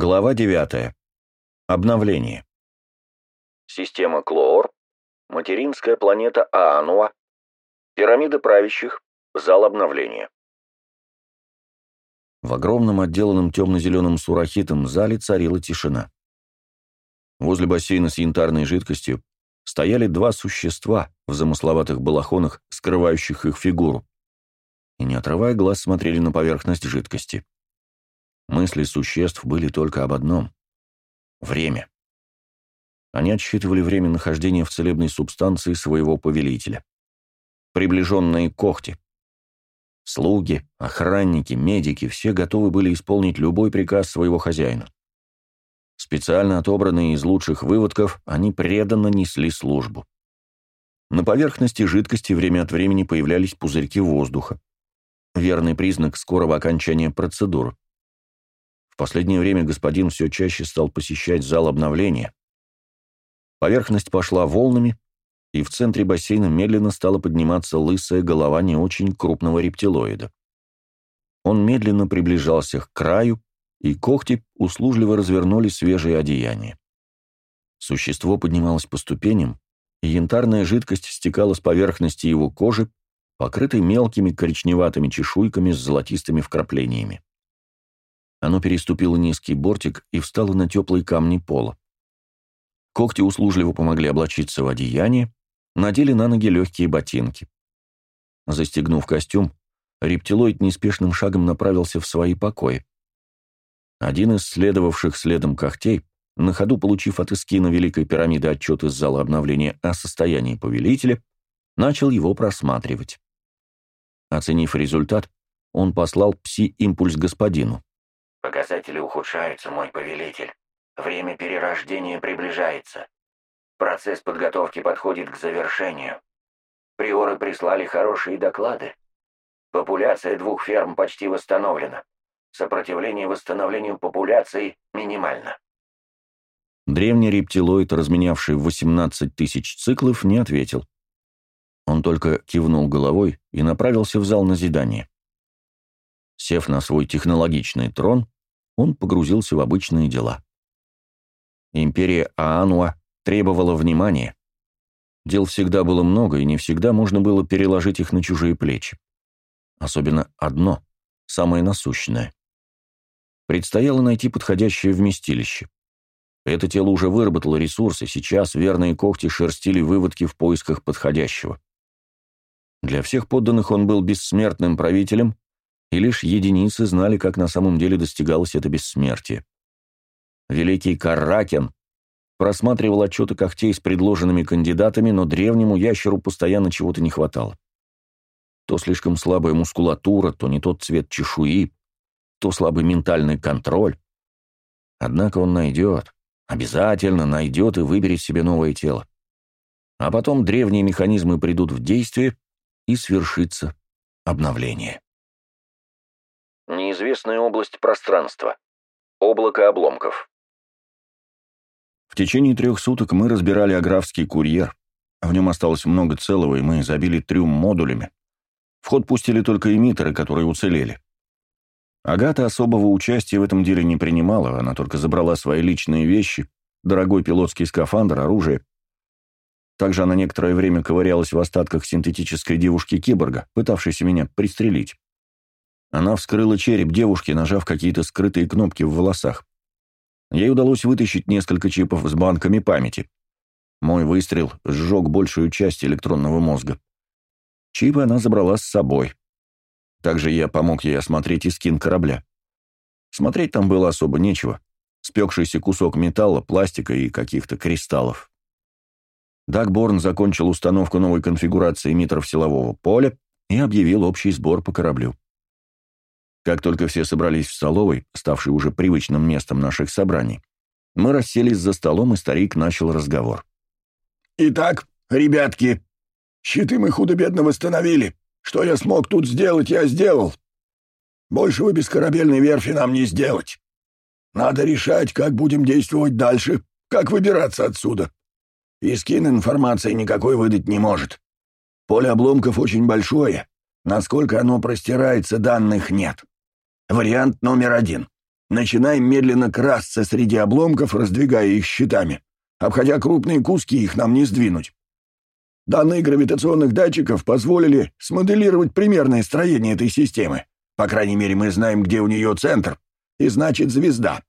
Глава 9. Обновление. Система Клоор, материнская планета Аануа, пирамида правящих, зал обновления. В огромном отделанном темно-зеленым сурахитом зале царила тишина. Возле бассейна с янтарной жидкостью стояли два существа в замысловатых балахонах, скрывающих их фигуру, и, не отрывая глаз, смотрели на поверхность жидкости. Мысли существ были только об одном — время. Они отсчитывали время нахождения в целебной субстанции своего повелителя. Приближенные когти. Слуги, охранники, медики — все готовы были исполнить любой приказ своего хозяина. Специально отобранные из лучших выводков, они преданно несли службу. На поверхности жидкости время от времени появлялись пузырьки воздуха. Верный признак скорого окончания процедуры последнее время господин все чаще стал посещать зал обновления. Поверхность пошла волнами, и в центре бассейна медленно стала подниматься лысая голова не очень крупного рептилоида. Он медленно приближался к краю, и когти услужливо развернули свежее одеяние. Существо поднималось по ступеням, и янтарная жидкость стекала с поверхности его кожи, покрытой мелкими коричневатыми чешуйками с золотистыми вкраплениями. Оно переступило низкий бортик и встало на теплые камни пола. Когти услужливо помогли облачиться в одеяние, надели на ноги легкие ботинки. Застегнув костюм, рептилоид неспешным шагом направился в свои покои. Один из следовавших следом когтей, на ходу получив от эскина Великой пирамиды отчет из зала обновления о состоянии повелителя, начал его просматривать. Оценив результат, он послал пси-импульс господину. Показатели ухудшаются, мой повелитель. Время перерождения приближается. Процесс подготовки подходит к завершению. Приоры прислали хорошие доклады. Популяция двух ферм почти восстановлена. Сопротивление восстановлению популяции минимально. Древний рептилоид, разменявший 18 тысяч циклов, не ответил. Он только кивнул головой и направился в зал назидания. Сев на свой технологичный трон, он погрузился в обычные дела. Империя Аануа требовала внимания. Дел всегда было много, и не всегда можно было переложить их на чужие плечи. Особенно одно, самое насущное. Предстояло найти подходящее вместилище. Это тело уже выработало ресурсы, сейчас верные когти шерстили выводки в поисках подходящего. Для всех подданных он был бессмертным правителем, и лишь единицы знали, как на самом деле достигалось это бессмертие. Великий Каракен просматривал отчеты когтей с предложенными кандидатами, но древнему ящеру постоянно чего-то не хватало. То слишком слабая мускулатура, то не тот цвет чешуи, то слабый ментальный контроль. Однако он найдет, обязательно найдет и выберет себе новое тело. А потом древние механизмы придут в действие, и свершится обновление. Неизвестная область пространства. Облако обломков. В течение трех суток мы разбирали аграфский курьер. В нем осталось много целого, и мы забили трюм модулями. В ход пустили только эмиттеры, которые уцелели. Агата особого участия в этом деле не принимала, она только забрала свои личные вещи, дорогой пилотский скафандр, оружие. Также она некоторое время ковырялась в остатках синтетической девушки-киборга, пытавшейся меня пристрелить. Она вскрыла череп девушки, нажав какие-то скрытые кнопки в волосах. Ей удалось вытащить несколько чипов с банками памяти. Мой выстрел сжег большую часть электронного мозга. Чипы она забрала с собой. Также я помог ей осмотреть и скин корабля. Смотреть там было особо нечего. Спекшийся кусок металла, пластика и каких-то кристаллов. Дагборн закончил установку новой конфигурации эмиттеров силового поля и объявил общий сбор по кораблю. Как только все собрались в столовой, ставшей уже привычным местом наших собраний, мы расселись за столом, и старик начал разговор. «Итак, ребятки, щиты мы худо-бедно восстановили. Что я смог тут сделать, я сделал. Больше вы без корабельной верфи нам не сделать. Надо решать, как будем действовать дальше, как выбираться отсюда. Искин информации никакой выдать не может. Поле обломков очень большое, Насколько оно простирается, данных нет. Вариант номер один. начинаем медленно красться среди обломков, раздвигая их щитами. Обходя крупные куски, их нам не сдвинуть. Данные гравитационных датчиков позволили смоделировать примерное строение этой системы. По крайней мере, мы знаем, где у нее центр, и значит звезда.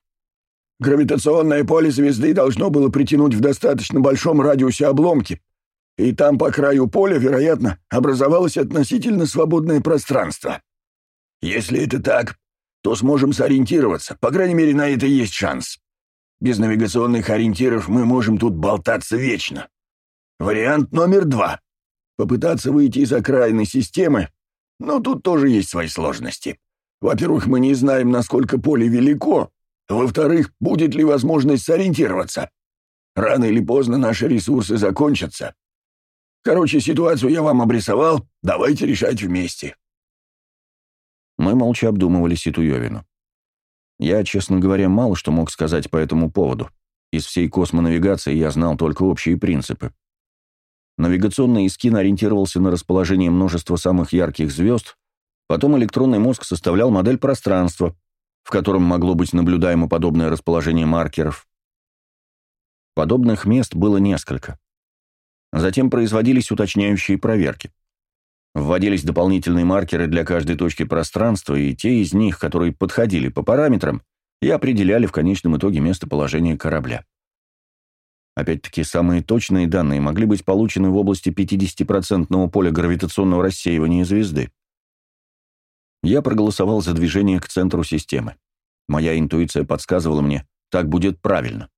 Гравитационное поле звезды должно было притянуть в достаточно большом радиусе обломки, и там по краю поля, вероятно, образовалось относительно свободное пространство. Если это так, то сможем сориентироваться, по крайней мере, на это есть шанс. Без навигационных ориентиров мы можем тут болтаться вечно. Вариант номер два — попытаться выйти из окраины системы, но тут тоже есть свои сложности. Во-первых, мы не знаем, насколько поле велико, во-вторых, будет ли возможность сориентироваться. Рано или поздно наши ресурсы закончатся. Короче, ситуацию я вам обрисовал, давайте решать вместе. Мы молча обдумывали Ситуевину. Я, честно говоря, мало что мог сказать по этому поводу. Из всей космонавигации я знал только общие принципы. Навигационный искин ориентировался на расположение множества самых ярких звезд, потом электронный мозг составлял модель пространства, в котором могло быть наблюдаемо подобное расположение маркеров. Подобных мест было несколько. Затем производились уточняющие проверки. Вводились дополнительные маркеры для каждой точки пространства, и те из них, которые подходили по параметрам, и определяли в конечном итоге местоположение корабля. Опять-таки, самые точные данные могли быть получены в области 50% поля гравитационного рассеивания звезды. Я проголосовал за движение к центру системы. Моя интуиция подсказывала мне, так будет правильно.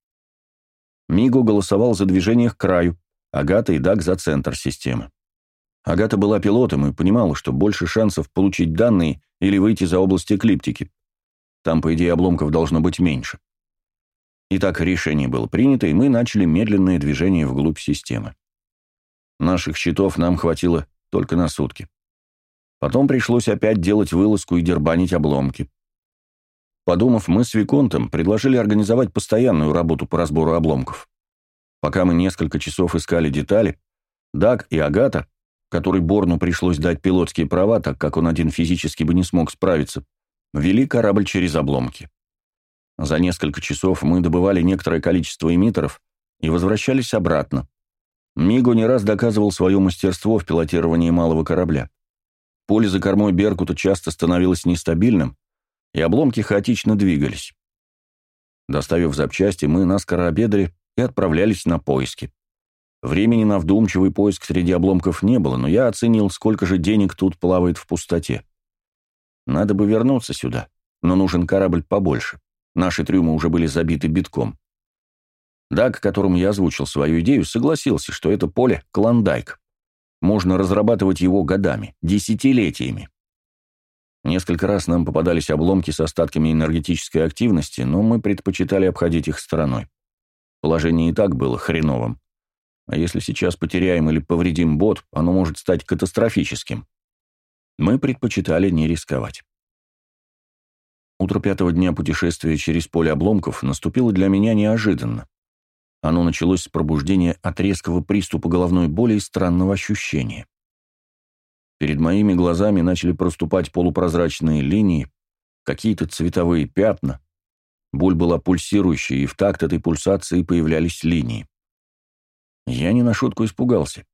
Мигу голосовал за движение к краю, Агата и Даг за центр системы. Агата была пилотом и понимала, что больше шансов получить данные или выйти за область эклиптики. Там, по идее, обломков должно быть меньше. Итак, решение было принято, и мы начали медленное движение вглубь системы. Наших щитов нам хватило только на сутки. Потом пришлось опять делать вылазку и дербанить обломки. Подумав, мы с Виконтом предложили организовать постоянную работу по разбору обломков. Пока мы несколько часов искали детали, Даг и Агата, которой Борну пришлось дать пилотские права, так как он один физически бы не смог справиться, вели корабль через обломки. За несколько часов мы добывали некоторое количество эмиттеров и возвращались обратно. Миго не раз доказывал свое мастерство в пилотировании малого корабля. Поле за кормой Беркута часто становилось нестабильным, и обломки хаотично двигались. Доставив запчасти, мы наскоро обедали и отправлялись на поиски. Времени на вдумчивый поиск среди обломков не было, но я оценил, сколько же денег тут плавает в пустоте. Надо бы вернуться сюда, но нужен корабль побольше. Наши трюмы уже были забиты битком. Даг, которому я озвучил свою идею, согласился, что это поле — клондайк. Можно разрабатывать его годами, десятилетиями. Несколько раз нам попадались обломки с остатками энергетической активности, но мы предпочитали обходить их стороной. Положение и так было хреновым. А если сейчас потеряем или повредим бот, оно может стать катастрофическим. Мы предпочитали не рисковать. Утро пятого дня путешествия через поле обломков наступило для меня неожиданно. Оно началось с пробуждения от резкого приступа головной боли и странного ощущения. Перед моими глазами начали проступать полупрозрачные линии, какие-то цветовые пятна, Боль была пульсирующей, и в такт этой пульсации появлялись линии. Я не на шутку испугался.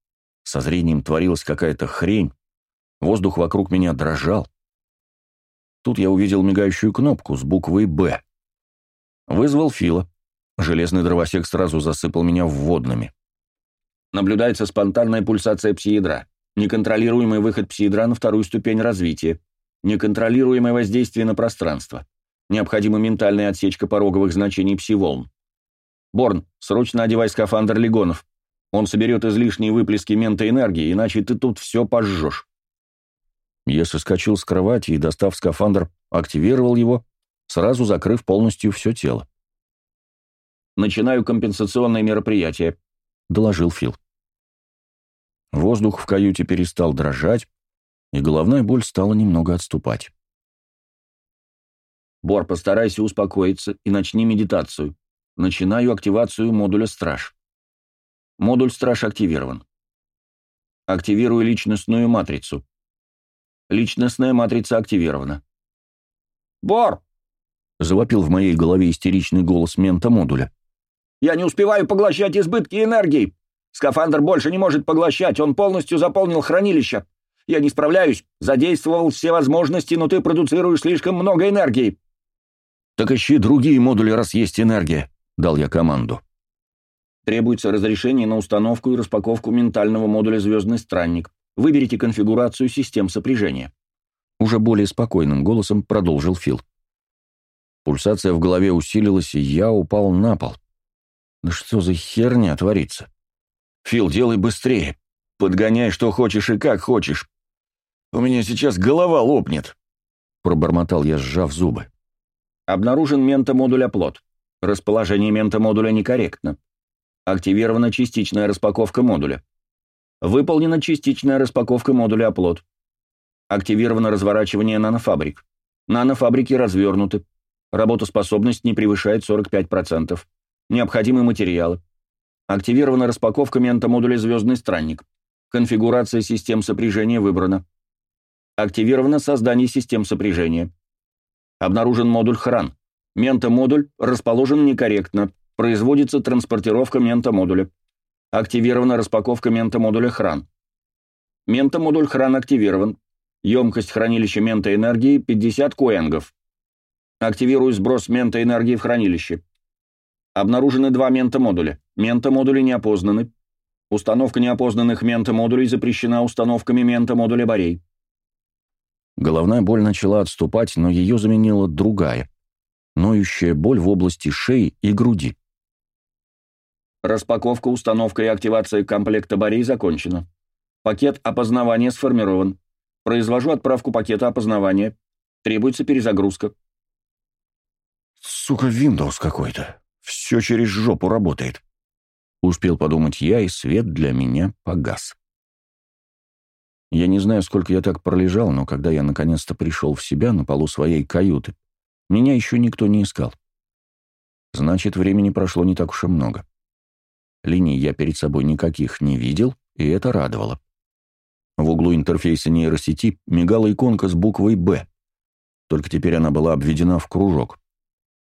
Со зрением творилась какая-то хрень. Воздух вокруг меня дрожал. Тут я увидел мигающую кнопку с буквой «Б». Вызвал Фила. Железный дровосек сразу засыпал меня вводными. Наблюдается спонтанная пульсация псиядра. Неконтролируемый выход псиядра на вторую ступень развития. Неконтролируемое воздействие на пространство. Необходима ментальная отсечка пороговых значений пси-волн. Борн, срочно одевай скафандр легонов. Он соберет излишние выплески ментоэнергии, иначе ты тут все пожжешь. Я соскочил с кровати и, достав скафандр, активировал его, сразу закрыв полностью все тело. «Начинаю компенсационное мероприятие», — доложил Фил. Воздух в каюте перестал дрожать, и головная боль стала немного отступать. Бор, постарайся успокоиться и начни медитацию. Начинаю активацию модуля «Страж». Модуль «Страж» активирован. Активирую личностную матрицу. Личностная матрица активирована. «Бор! — завопил в моей голове истеричный голос мента модуля. «Я не успеваю поглощать избытки энергии! Скафандр больше не может поглощать, он полностью заполнил хранилище. Я не справляюсь, задействовал все возможности, но ты продуцируешь слишком много энергии». «Так ищи другие модули, раз есть энергия», — дал я команду. Требуется разрешение на установку и распаковку ментального модуля «Звездный странник». Выберите конфигурацию систем сопряжения. Уже более спокойным голосом продолжил Фил. Пульсация в голове усилилась, и я упал на пол. Да что за херня творится? Фил, делай быстрее. Подгоняй, что хочешь и как хочешь. У меня сейчас голова лопнет. Пробормотал я, сжав зубы. Обнаружен ментомодуль оплот. Расположение ментомодуля некорректно. Активирована частичная распаковка модуля. Выполнена частичная распаковка модуля оплот. Активировано разворачивание нанофабрик. Нанофабрики развернуты. Работоспособность не превышает 45%. Необходимые материалы. Активирована распаковка ментомодуля «Звездный странник». Конфигурация систем сопряжения выбрана. Активировано создание систем сопряжения. Обнаружен модуль «Хран». Ментомодуль расположен некорректно. Производится транспортировка ментомодуля. Активирована распаковка ментомодуля «Хран». Ментомодуль «Хран» активирован. Емкость хранилища ментоэнергии 50 коэнгов. Активирую сброс ментоэнергии в хранилище. Обнаружены два ментомодуля. Ментомодули не опознаны. Установка неопознанных ментомодулей запрещена установками ментомодуля Борей. Головная боль начала отступать, но ее заменила другая. Ноющая боль в области шеи и груди. Распаковка, установка и активация комплекта Борей закончена. Пакет опознавания сформирован. Произвожу отправку пакета опознавания. Требуется перезагрузка. Сука, Windows какой-то. Все через жопу работает. Успел подумать я, и свет для меня погас. Я не знаю, сколько я так пролежал, но когда я наконец-то пришел в себя на полу своей каюты, меня еще никто не искал. Значит, времени прошло не так уж и много. Линий я перед собой никаких не видел, и это радовало. В углу интерфейса нейросети мигала иконка с буквой «Б». Только теперь она была обведена в кружок.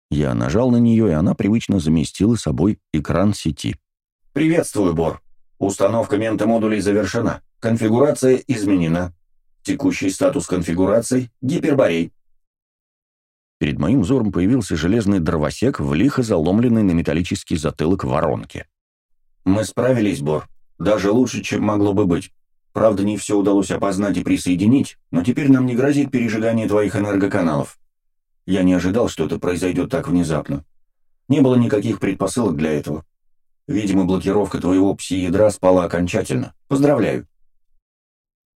Я нажал на нее, и она привычно заместила собой экран сети. «Приветствую, Бор. Установка ментомодулей завершена. Конфигурация изменена. Текущий статус конфигурации — гиперборей. Перед моим взором появился железный дровосек в лихо заломленный на металлический затылок воронки. «Мы справились, Бор. Даже лучше, чем могло бы быть. Правда, не все удалось опознать и присоединить, но теперь нам не грозит пережигание твоих энергоканалов. Я не ожидал, что это произойдет так внезапно. Не было никаких предпосылок для этого. Видимо, блокировка твоего пси-ядра спала окончательно. Поздравляю».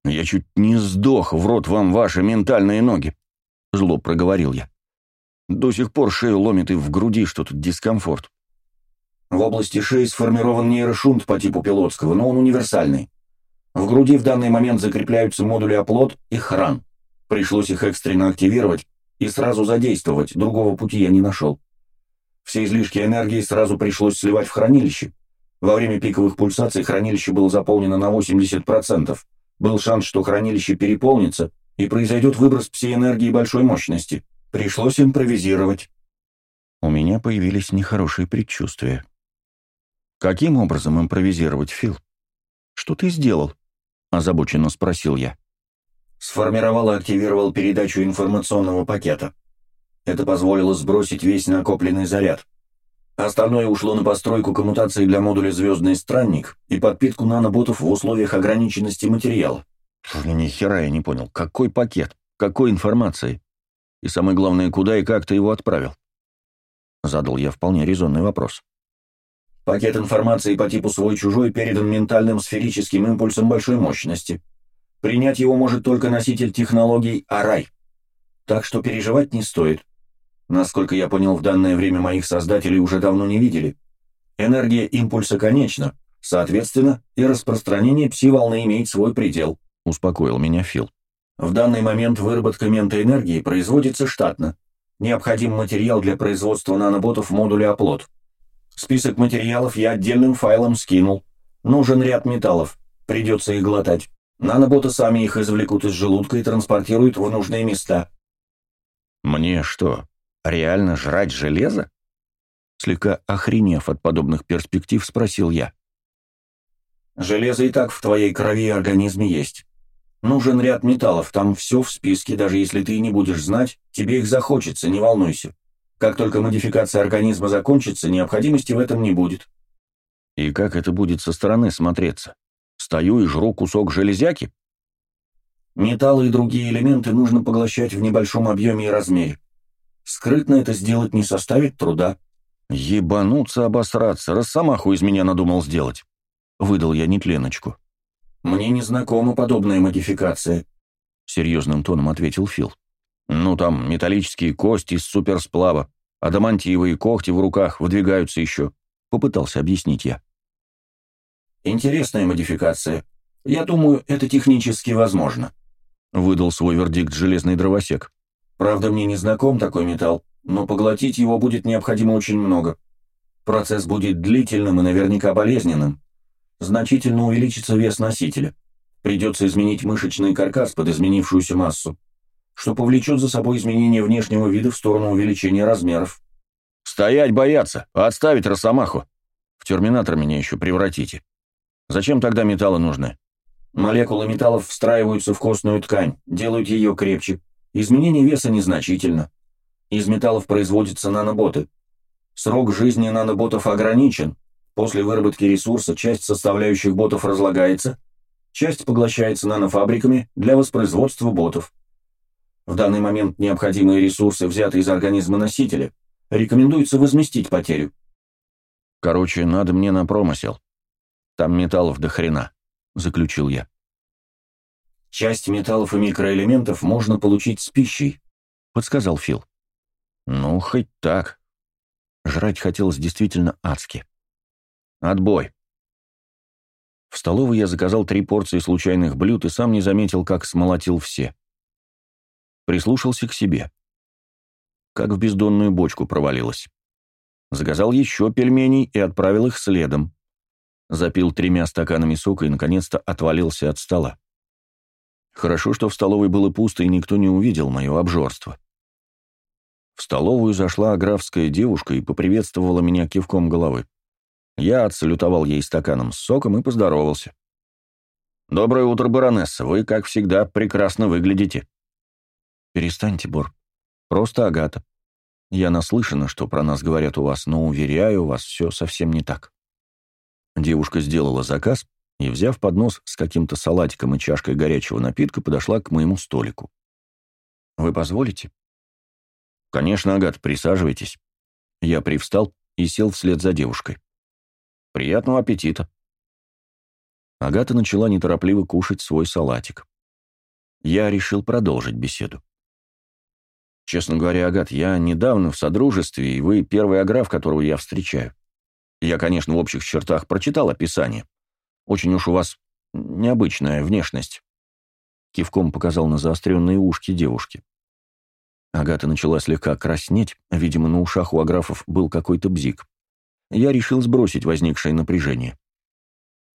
«Я чуть не сдох, в рот вам ваши ментальные ноги», — зло проговорил я. «До сих пор шею ломит и в груди что-то дискомфорт». В области шеи сформирован нейрошунт по типу пилотского, но он универсальный. В груди в данный момент закрепляются модули оплот и хран. Пришлось их экстренно активировать и сразу задействовать, другого пути я не нашел. Все излишки энергии сразу пришлось сливать в хранилище. Во время пиковых пульсаций хранилище было заполнено на 80%. Был шанс, что хранилище переполнится, и произойдет выброс пси-энергии большой мощности. Пришлось импровизировать. У меня появились нехорошие предчувствия. «Каким образом импровизировать, Фил? Что ты сделал?» — озабоченно спросил я. Сформировал и активировал передачу информационного пакета. Это позволило сбросить весь накопленный заряд. Остальное ушло на постройку коммутации для модуля «Звездный странник» и подпитку наноботов в условиях ограниченности материала. Ни хера я не понял. Какой пакет? Какой информации? И самое главное, куда и как ты его отправил? Задал я вполне резонный вопрос. Пакет информации по типу свой-чужой передан ментальным сферическим импульсом большой мощности. Принять его может только носитель технологий Арай. Так что переживать не стоит. Насколько я понял, в данное время моих создателей уже давно не видели. Энергия импульса конечна, соответственно, и распространение пси-волны имеет свой предел. Успокоил меня Фил. В данный момент выработка ментоэнергии производится штатно. Необходим материал для производства наноботов в модуле оплот. Список материалов я отдельным файлом скинул. Нужен ряд металлов. Придется их глотать. Наноботы сами их извлекут из желудка и транспортируют в нужные места. Мне что, реально жрать железо? Слегка охренев от подобных перспектив, спросил я. Железо и так в твоей крови и организме есть. Нужен ряд металлов, там все в списке, даже если ты не будешь знать, тебе их захочется, не волнуйся. Как только модификация организма закончится, необходимости в этом не будет. И как это будет со стороны смотреться? Стою и жру кусок железяки? Металлы и другие элементы нужно поглощать в небольшом объеме и размере. Скрытно это сделать не составит труда. Ебануться, обосраться, росомаху из меня надумал сделать. Выдал я нетленочку. «Мне не знакома подобная модификация», — серьезным тоном ответил Фил. «Ну, там металлические кости из суперсплава, адамантиевые когти в руках выдвигаются еще», — попытался объяснить я. «Интересная модификация. Я думаю, это технически возможно», — выдал свой вердикт железный дровосек. «Правда, мне не знаком такой металл, но поглотить его будет необходимо очень много. Процесс будет длительным и наверняка болезненным. Значительно увеличится вес носителя. Придется изменить мышечный каркас под изменившуюся массу, что повлечет за собой изменение внешнего вида в сторону увеличения размеров. «Стоять бояться! Отставить росомаху! В терминатор меня еще превратите. Зачем тогда металлы нужны?» Молекулы металлов встраиваются в костную ткань, делают ее крепче. Изменение веса незначительно. Из металлов производятся наноботы. Срок жизни наноботов ограничен. После выработки ресурса часть составляющих ботов разлагается, часть поглощается нанофабриками для воспроизводства ботов. В данный момент необходимые ресурсы, взятые из организма носителя, рекомендуется возместить потерю. Короче, надо мне на промысел. Там металлов до хрена, заключил я. Часть металлов и микроэлементов можно получить с пищей, подсказал Фил. Ну, хоть так. Жрать хотелось действительно адски. Отбой. В столовой я заказал три порции случайных блюд и сам не заметил, как смолотил все. Прислушался к себе. Как в бездонную бочку провалилось. Заказал еще пельменей и отправил их следом. Запил тремя стаканами сока и, наконец-то, отвалился от стола. Хорошо, что в столовой было пусто, и никто не увидел мое обжорство. В столовую зашла аграфская девушка и поприветствовала меня кивком головы. Я отсалютовал ей стаканом с соком и поздоровался. «Доброе утро, баронесса. Вы, как всегда, прекрасно выглядите». «Перестаньте, Бор. Просто Агата. Я наслышана, что про нас говорят у вас, но, уверяю, вас все совсем не так». Девушка сделала заказ и, взяв поднос с каким-то салатиком и чашкой горячего напитка, подошла к моему столику. «Вы позволите?» «Конечно, Агат, присаживайтесь». Я привстал и сел вслед за девушкой. «Приятного аппетита». Агата начала неторопливо кушать свой салатик. Я решил продолжить беседу. «Честно говоря, Агат, я недавно в Содружестве, и вы первый аграф, которого я встречаю. Я, конечно, в общих чертах прочитал описание. Очень уж у вас необычная внешность». Кивком показал на заостренные ушки девушки. Агата начала слегка краснеть, видимо, на ушах у аграфов был какой-то бзик. Я решил сбросить возникшее напряжение.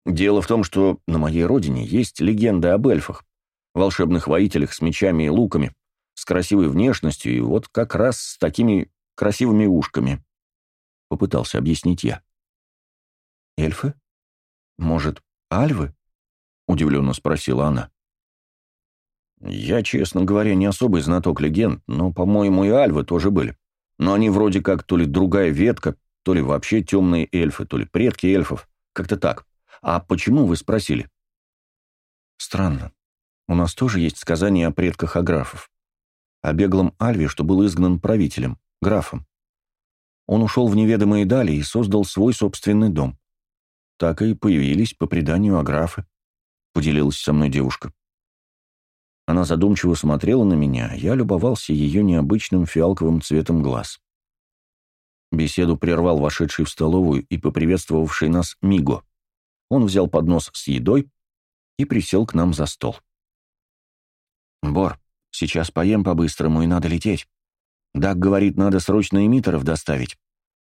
Дело в том, что на моей родине есть легенда об эльфах, волшебных воителях с мечами и луками, с красивой внешностью и вот как раз с такими красивыми ушками. Попытался объяснить я. «Эльфы? Может, альвы?» — удивленно спросила она. Я, честно говоря, не особый знаток легенд, но, по-моему, и альвы тоже были. Но они вроде как то ли другая ветка, то ли вообще темные эльфы, то ли предки эльфов. Как-то так. А почему вы спросили? Странно. У нас тоже есть сказания о предках аграфов. О беглом Альве, что был изгнан правителем, графом. Он ушел в неведомые дали и создал свой собственный дом. Так и появились, по преданию, аграфы. Поделилась со мной девушка. Она задумчиво смотрела на меня, я любовался ее необычным фиалковым цветом глаз. Беседу прервал вошедший в столовую и поприветствовавший нас Миго. Он взял поднос с едой и присел к нам за стол. «Бор, сейчас поем по-быстрому и надо лететь. Дак говорит, надо срочно эмиттеров доставить.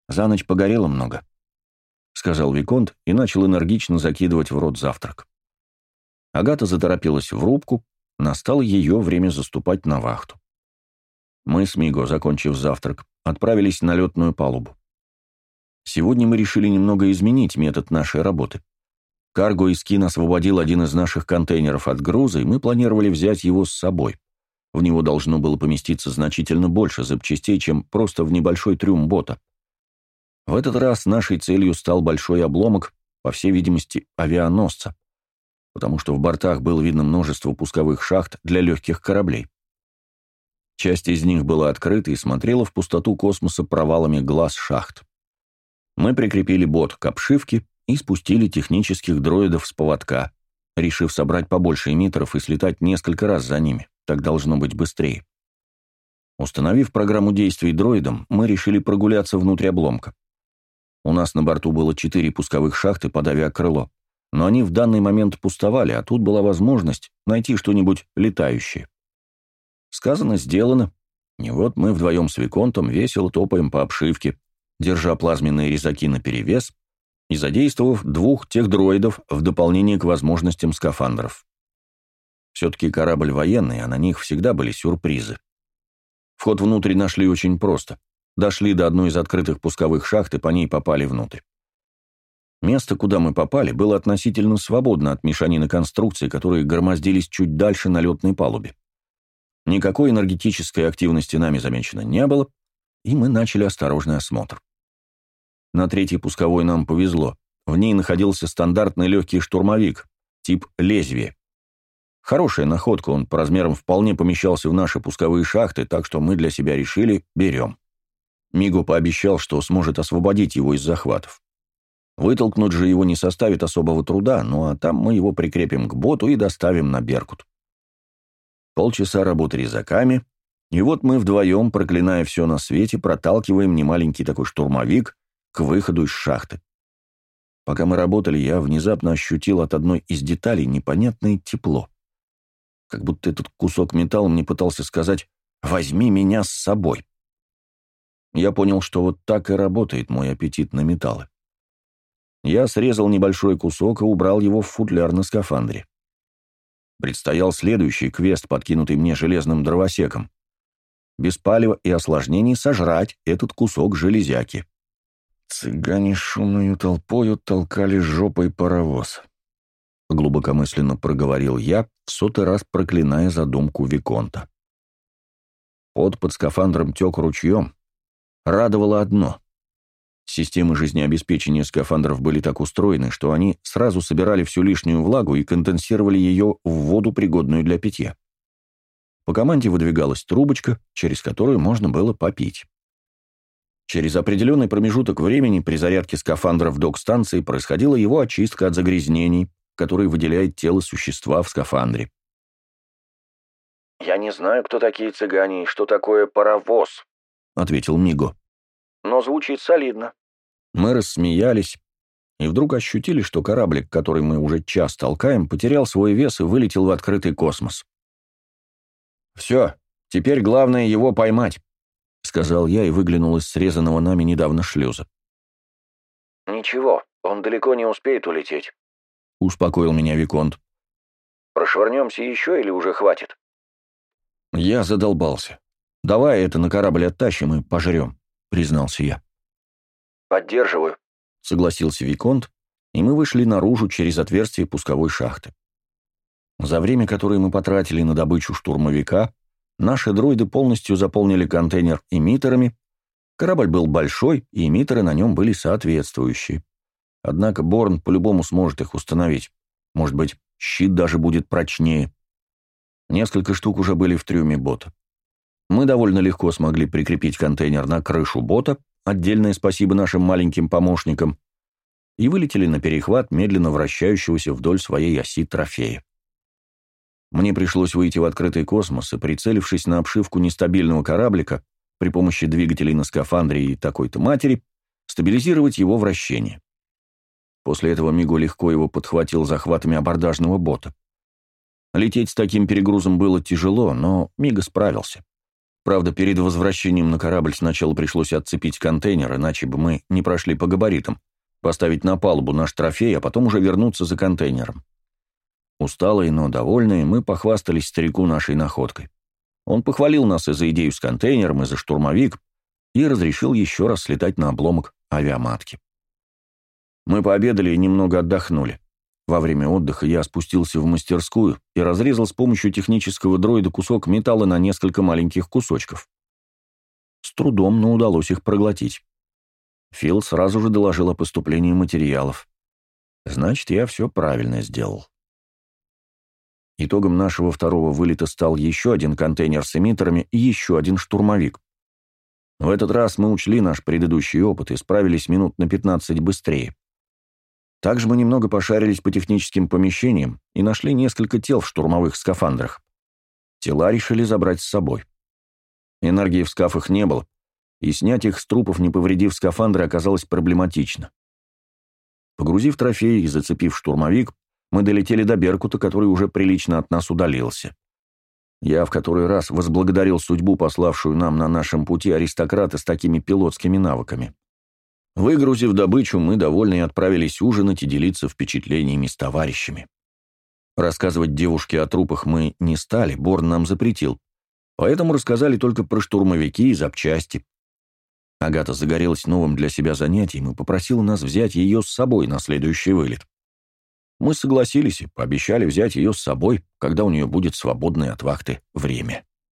За ночь погорело много», — сказал Виконт и начал энергично закидывать в рот завтрак. Агата заторопилась в рубку, Настало ее время заступать на вахту. Мы с Миго, закончив завтрак, отправились на летную палубу. Сегодня мы решили немного изменить метод нашей работы. Карго из Кин освободил один из наших контейнеров от груза, и мы планировали взять его с собой. В него должно было поместиться значительно больше запчастей, чем просто в небольшой трюм бота. В этот раз нашей целью стал большой обломок, по всей видимости, авианосца, потому что в бортах было видно множество пусковых шахт для легких кораблей. Часть из них была открыта и смотрела в пустоту космоса провалами глаз шахт. Мы прикрепили бот к обшивке и спустили технических дроидов с поводка, решив собрать побольше эмиттеров и слетать несколько раз за ними. Так должно быть быстрее. Установив программу действий дроидом, мы решили прогуляться внутрь обломка. У нас на борту было четыре пусковых шахты под авиакрыло, но они в данный момент пустовали, а тут была возможность найти что-нибудь летающее. Сказано, сделано. И вот мы вдвоем с Виконтом весело топаем по обшивке, держа плазменные резаки наперевес и задействовав двух тех дроидов в дополнение к возможностям скафандров. Все-таки корабль военный, а на них всегда были сюрпризы. Вход внутрь нашли очень просто. Дошли до одной из открытых пусковых шахт и по ней попали внутрь. Место, куда мы попали, было относительно свободно от мешанины конструкций, которые громоздились чуть дальше на летной палубе. Никакой энергетической активности нами замечено не было, и мы начали осторожный осмотр. На третьей пусковой нам повезло. В ней находился стандартный легкий штурмовик, тип «Лезвие». Хорошая находка, он по размерам вполне помещался в наши пусковые шахты, так что мы для себя решили «берем». Миго пообещал, что сможет освободить его из захватов. Вытолкнуть же его не составит особого труда, ну а там мы его прикрепим к боту и доставим на Беркут. Полчаса работы резаками, и вот мы вдвоем, проклиная все на свете, проталкиваем немаленький такой штурмовик к выходу из шахты. Пока мы работали, я внезапно ощутил от одной из деталей непонятное тепло. Как будто этот кусок металла мне пытался сказать «возьми меня с собой». Я понял, что вот так и работает мой аппетит на металлы. Я срезал небольшой кусок и убрал его в футляр на скафандре. Предстоял следующий квест, подкинутый мне железным дровосеком. Без палева и осложнений сожрать этот кусок железяки. Цыгане шумную толпою толкали жопой паровоз. Глубокомысленно проговорил я, в сотый раз проклиная задумку Виконта. Под под скафандром тек ручьем. Радовало одно. Системы жизнеобеспечения скафандров были так устроены, что они сразу собирали всю лишнюю влагу и конденсировали ее в воду, пригодную для питья. По команде выдвигалась трубочка, через которую можно было попить. Через определенный промежуток времени при зарядке скафандра в док-станции происходила его очистка от загрязнений, которые выделяет тело существа в скафандре. «Я не знаю, кто такие цыгане и что такое паровоз», — ответил Миго. «Но звучит солидно». Мы рассмеялись и вдруг ощутили, что кораблик, который мы уже час толкаем, потерял свой вес и вылетел в открытый космос. «Все, теперь главное его поймать», — сказал я и выглянул из срезанного нами недавно шлюза. «Ничего, он далеко не успеет улететь», — успокоил меня Виконт. «Прошвырнемся еще или уже хватит?» Я задолбался. «Давай это на корабль оттащим и пожрем», — признался я. «Поддерживаю», — согласился Виконт, и мы вышли наружу через отверстие пусковой шахты. За время, которое мы потратили на добычу штурмовика, Наши дроиды полностью заполнили контейнер эмиттерами. Корабль был большой, и эмиттеры на нем были соответствующие. Однако Борн по-любому сможет их установить. Может быть, щит даже будет прочнее. Несколько штук уже были в трюме бота. Мы довольно легко смогли прикрепить контейнер на крышу бота, отдельное спасибо нашим маленьким помощникам, и вылетели на перехват медленно вращающегося вдоль своей оси трофея. Мне пришлось выйти в открытый космос и, прицелившись на обшивку нестабильного кораблика, при помощи двигателей на скафандре и такой-то матери, стабилизировать его вращение. После этого Миго легко его подхватил захватами абордажного бота. Лететь с таким перегрузом было тяжело, но Миго справился. Правда, перед возвращением на корабль сначала пришлось отцепить контейнер, иначе бы мы не прошли по габаритам, поставить на палубу наш трофей, а потом уже вернуться за контейнером. Усталые, но довольные, мы похвастались старику нашей находкой. Он похвалил нас и за идею с контейнером, и за штурмовик, и разрешил еще раз слетать на обломок авиаматки. Мы пообедали и немного отдохнули. Во время отдыха я спустился в мастерскую и разрезал с помощью технического дроида кусок металла на несколько маленьких кусочков. С трудом, но удалось их проглотить. Фил сразу же доложил о поступлении материалов. Значит, я все правильно сделал. Итогом нашего второго вылета стал еще один контейнер с эмиттерами и еще один штурмовик. В этот раз мы учли наш предыдущий опыт и справились минут на 15 быстрее. Также мы немного пошарились по техническим помещениям и нашли несколько тел в штурмовых скафандрах. Тела решили забрать с собой. Энергии в скафах не было, и снять их с трупов, не повредив скафандры, оказалось проблематично. Погрузив трофеи и зацепив штурмовик, мы долетели до Беркута, который уже прилично от нас удалился. Я в который раз возблагодарил судьбу, пославшую нам на нашем пути аристократа с такими пилотскими навыками. Выгрузив добычу, мы довольные отправились ужинать и делиться впечатлениями с товарищами. Рассказывать девушке о трупах мы не стали, Борн нам запретил, поэтому рассказали только про штурмовики и запчасти. Агата загорелась новым для себя занятием и попросила нас взять ее с собой на следующий вылет. Мы согласились и пообещали взять ее с собой, когда у нее будет свободное от вахты время.